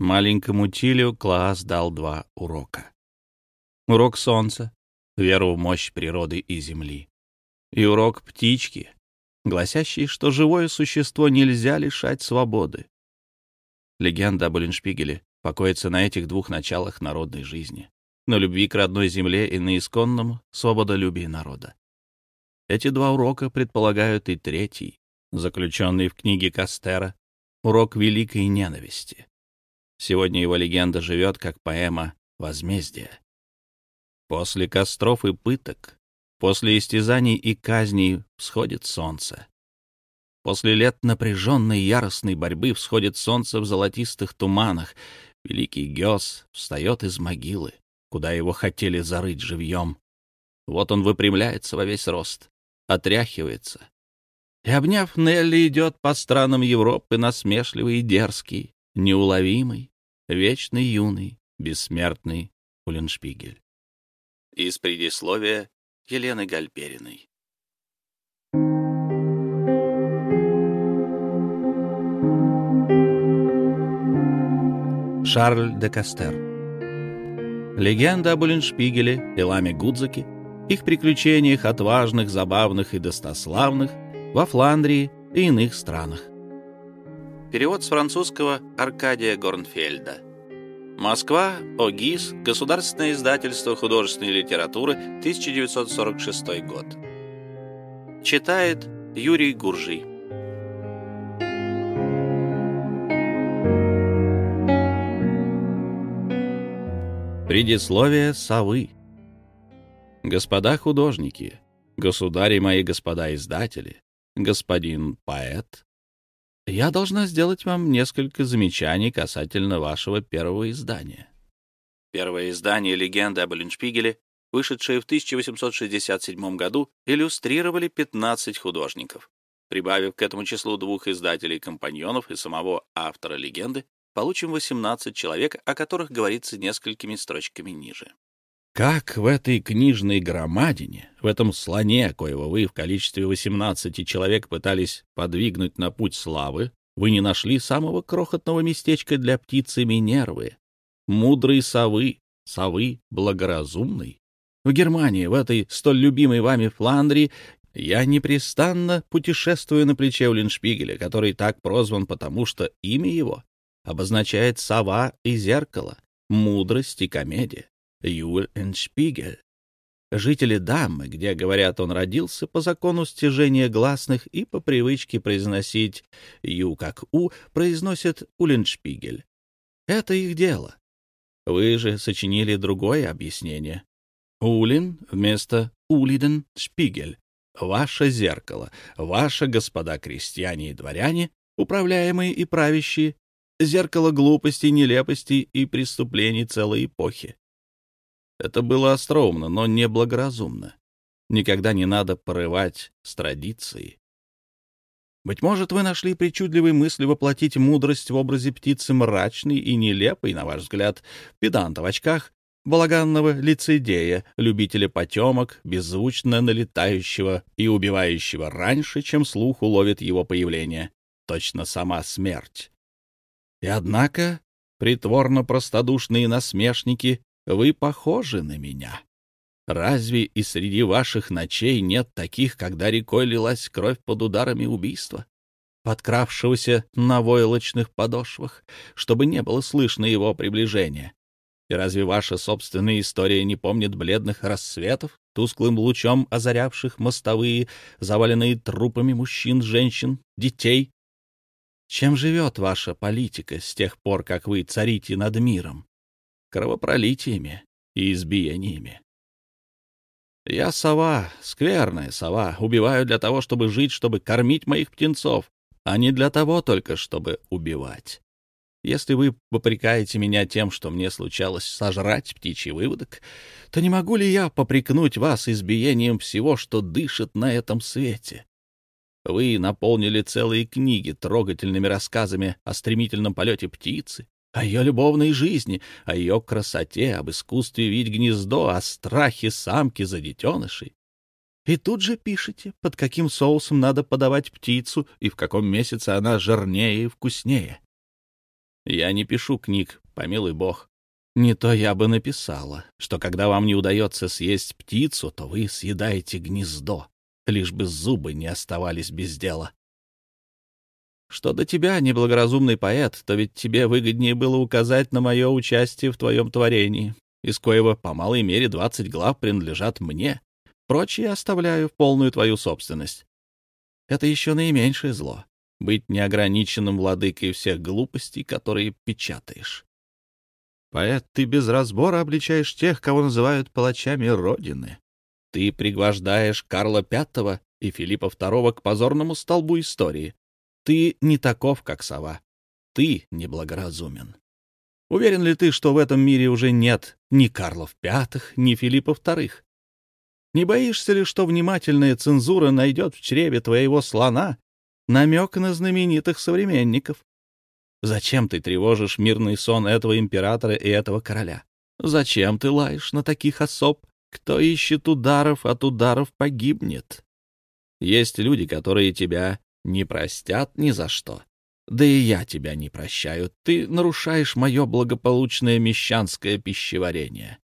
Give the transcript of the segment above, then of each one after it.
Маленькому Тилю класс дал два урока. Урок солнца, веру в мощь природы и земли. И урок птички, гласящий, что живое существо нельзя лишать свободы. Легенда об Уллиншпигеле покоится на этих двух началах народной жизни, на любви к родной земле и на исконном свободолюбии народа. Эти два урока предполагают и третий, заключенный в книге Кастера, урок великой ненависти. Сегодня его легенда живет как поэма «Возмездие». После костров и пыток, после истязаний и казней всходит солнце. После лет напряженной яростной борьбы всходит солнце в золотистых туманах. Великий Гёс встает из могилы, куда его хотели зарыть живьем. Вот он выпрямляется во весь рост, отряхивается. И, обняв Нелли, идет по странам Европы насмешливый и дерзкий, неуловимый, вечный юный, бессмертный Улленшпигель. Из предисловия Елены Гальпериной. Шарль де Кастер. Легенда об Уллиншпигеле и Ламе Гудзаке, их приключениях отважных, забавных и достославных во Фландрии и иных странах. Перевод с французского Аркадия Горнфельда. Москва, ОГИС, Государственное издательство художественной литературы, 1946 год. Читает Юрий Гуржий. Предисловие совы. Господа художники, государи мои господа издатели, господин поэт, я должна сделать вам несколько замечаний касательно вашего первого издания. Первое издание «Легенды об Эленшпигеле», вышедшее в 1867 году, иллюстрировали 15 художников. Прибавив к этому числу двух издателей-компаньонов и самого автора легенды, получим 18 человек, о которых говорится несколькими строчками ниже. Как в этой книжной громадине, в этом слоне, коего вы в количестве 18 человек пытались подвигнуть на путь славы, вы не нашли самого крохотного местечка для птицы Минервы, мудрой совы, совы благоразумной? В Германии, в этой столь любимой вами Фландрии, я непрестанно путешествую на плече Уллиншпигеля, который так прозван потому, что имя его обозначает сова и зеркало, мудрость и комедия. Юль Эншпигель. Жители Даммы, где, говорят, он родился по закону стяжения гласных и по привычке произносить «ю» как «у», произносят «Улленшпигель». Это их дело. Вы же сочинили другое объяснение. «Улин» вместо «Улиден Шпигель». Ваше зеркало, ваше, господа крестьяне и дворяне, управляемые и правящие, зеркало глупостей, нелепостей и преступлений целой эпохи. Это было остроумно, но неблагоразумно. Никогда не надо порывать с традицией. Быть может, вы нашли причудливой мысль воплотить мудрость в образе птицы мрачной и нелепой, на ваш взгляд, педанта в очках, балаганного лицедея, любителя потемок, беззвучно налетающего и убивающего раньше, чем слух уловит его появление. Точно сама смерть. И однако притворно-простодушные насмешники, вы похожи на меня. Разве и среди ваших ночей нет таких, когда рекой лилась кровь под ударами убийства, подкравшегося на войлочных подошвах, чтобы не было слышно его приближения? И разве ваша собственная история не помнит бледных рассветов, тусклым лучом озарявших мостовые, заваленные трупами мужчин, женщин, детей, чем живет ваша политика с тех пор, как вы царите над миром? Кровопролитиями и избиениями. Я сова, скверная сова, убиваю для того, чтобы жить, чтобы кормить моих птенцов, а не для того только, чтобы убивать. Если вы попрекаете меня тем, что мне случалось сожрать птичий выводок, то не могу ли я попрекнуть вас избиением всего, что дышит на этом свете? Вы наполнили целые книги трогательными рассказами о стремительном полете птицы, о ее любовной жизни, о ее красоте, об искусстве видеть гнездо, о страхе самки за детенышей. И тут же пишете, под каким соусом надо подавать птицу и в каком месяце она жирнее и вкуснее. Я не пишу книг, помилуй бог. Не то я бы написала, что когда вам не удается съесть птицу, то вы съедаете гнездо, лишь бы зубы не оставались без дела. Что до тебя, неблагоразумный поэт, то ведь тебе выгоднее было указать на мое участие в твоем творении, из коего по малой мере двадцать глав принадлежат мне, прочие оставляю в полную твою собственность. Это еще наименьшее зло — быть неограниченным владыкой всех глупостей, которые печатаешь. Поэт, ты без разбора обличаешь тех, кого называют палачами Родины. Ты пригвождаешь Карла V и Филиппа II к позорному столбу истории. Ты не таков, как сова. Ты неблагоразумен. Уверен ли ты, что в этом мире уже нет ни Карлов V, ни Филиппов II? Не боишься ли, что внимательная цензура найдет в чреве твоего слона намек на знаменитых современников? Зачем ты тревожишь мирный сон этого императора и этого короля? Зачем ты лаешь на таких особ? Кто ищет ударов, от ударов погибнет. Есть люди, которые тебя не простят ни за что. Да и я тебя не прощаю. Ты нарушаешь мое благополучное мещанское пищеварение.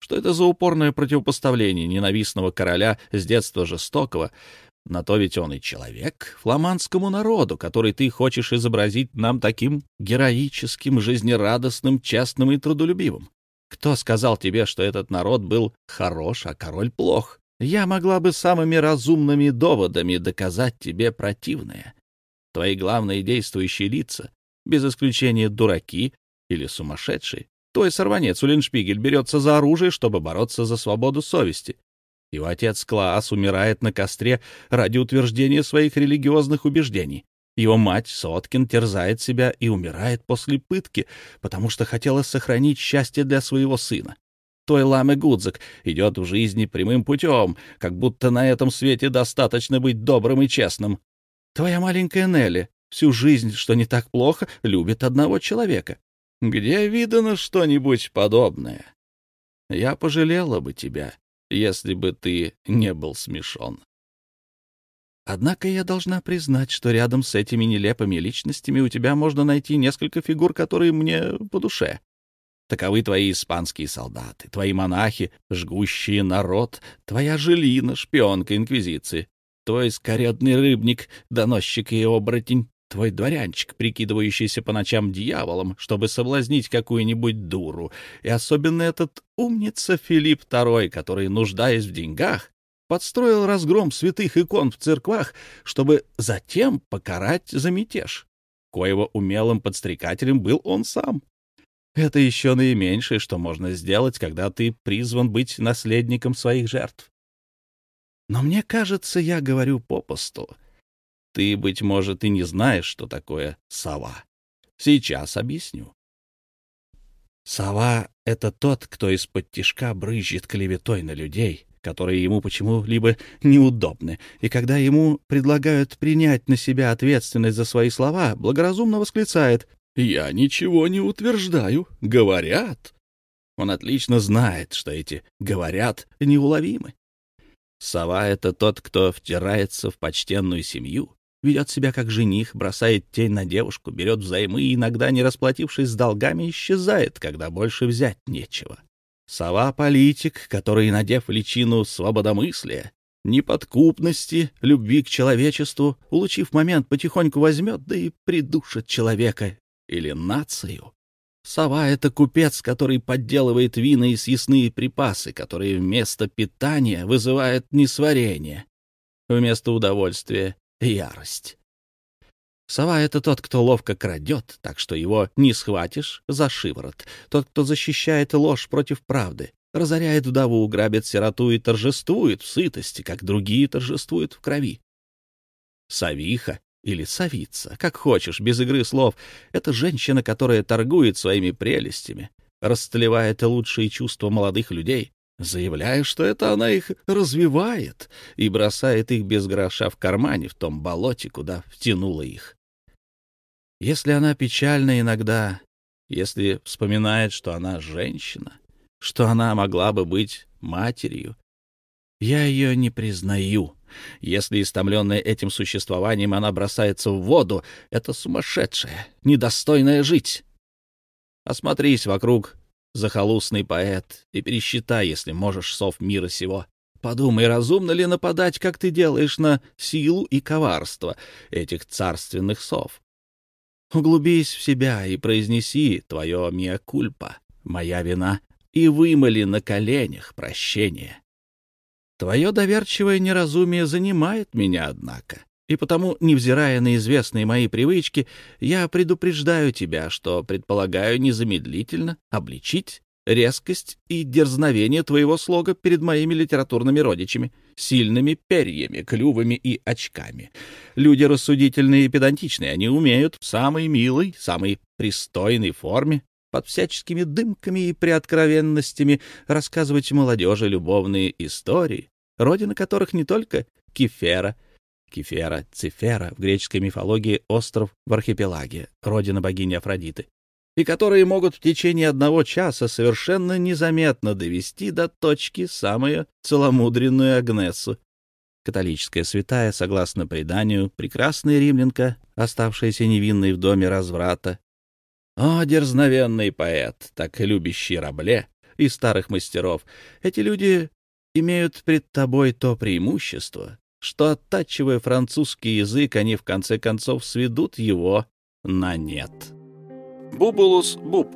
Что это за упорное противопоставление ненавистного короля с детства жестокого на то ведь он и человек, фламандскому народу, который ты хочешь изобразить нам таким героическим, жизнерадостным, честным и трудолюбивым. Кто сказал тебе, что этот народ был хорош, а король плох? Я могла бы самыми разумными доводами доказать тебе противное. Твои главные действующие лица, без исключения дураки или сумасшедшие, твой сорванец Улиншпигель берется за оружие, чтобы бороться за свободу совести, его отец Клаас умирает на костре ради утверждения своих религиозных убеждений. Его мать Соткин терзает себя и умирает после пытки, потому что хотела сохранить счастье для своего сына. Твой Ламе Гудзак идет в жизни прямым путем, как будто на этом свете достаточно быть добрым и честным. Твоя маленькая Нелли всю жизнь, что не так плохо, любит одного человека. Где видано что-нибудь подобное? Я пожалела бы тебя, если бы ты не был смешон. Однако я должна признать, что рядом с этими нелепыми личностями у тебя можно найти несколько фигур, которые мне по душе. Таковы твои испанские солдаты, твои монахи, жгущие народ, твоя Желина, шпионка Инквизиции, твой скоредный рыбник, доносчик и оборотень, твой дворянчик, прикидывающийся по ночам дьяволом, чтобы соблазнить какую-нибудь дуру, и особенно этот умница Филипп II, который, нуждаясь в деньгах, подстроил разгром святых икон в церквах, чтобы затем покарать за мятеж, коего умелым подстрекателем был он сам. Это еще наименьшее, что можно сделать, когда ты призван быть наследником своих жертв. Но мне кажется, я говорю попусту. Ты, быть может, и не знаешь, что такое сова. Сейчас объясню. Сова — это тот, кто из-под тишка брызжет клеветой на людей, которые ему почему-либо неудобны, и когда ему предлагают принять на себя ответственность за свои слова, благоразумно восклицает «Я ничего не утверждаю, говорят». Он отлично знает, что эти «говорят» неуловимы. Сова — это тот, кто втирается в почтенную семью, ведет себя как жених, бросает тень на девушку, берет взаймы и иногда, не расплатившись с долгами, исчезает, когда больше взять нечего. Сова-политик, который, надев личину свободомыслия, неподкупности, любви к человечеству, улучив момент, потихоньку возьмет, да и придушит человека или нацию. Сова — это купец, который подделывает вина и съестные припасы, которые вместо питания вызывают несварение, вместо удовольствия ярость. Сова — это тот, кто ловко крадет, так что его не схватишь за шиворот, тот, кто защищает ложь против правды, разоряет вдову, грабит сироту и торжествует в сытости, как другие торжествуют в крови. Савиха или совица, как хочешь, без игры слов, это женщина, которая торгует своими прелестями, растлевает лучшие чувства молодых людей, заявляя, что это она их развивает и бросает их без гроша в кармане в том болоте, куда втянула их. Если она печальна иногда, если вспоминает, что она женщина, что она могла бы быть матерью, я ее не признаю, Если истомленная этим существованием она бросается в воду, это сумасшедшая, недостойная жить. Осмотрись вокруг, захолустный поэт, и пересчитай, если можешь, сов мира сего. Подумай, разумно ли нападать, как ты делаешь, на силу и коварство этих царственных сов? Углубись в себя и произнеси твое миокульпа, моя вина, и вымоли на коленях прощение. Твое доверчивое неразумие занимает меня, однако, и потому, невзирая на известные мои привычки, я предупреждаю тебя, что предполагаю незамедлительно обличить резкость и дерзновение твоего слога перед моими литературными родичами, сильными перьями, клювами и очками. Люди рассудительные и педантичные, они умеют в самой милой, самой пристойной форме, под всяческими дымками и приоткровенностями рассказывать молодежи любовные истории, родина которых не только Кефера, Кефера, Цифера, в греческой мифологии остров в архипелаге, родина богини Афродиты, и которые могут в течение одного часа совершенно незаметно довести до точки самую целомудренную Агнесу. Католическая святая, согласно преданию, прекрасная римлянка, оставшаяся невинной в доме разврата. О, дерзновенный поэт, так любящий Рабле и старых мастеров, эти люди имеют пред тобой то преимущество, что, оттачивая французский язык, они в конце концов сведут его на нет. Бубулус буб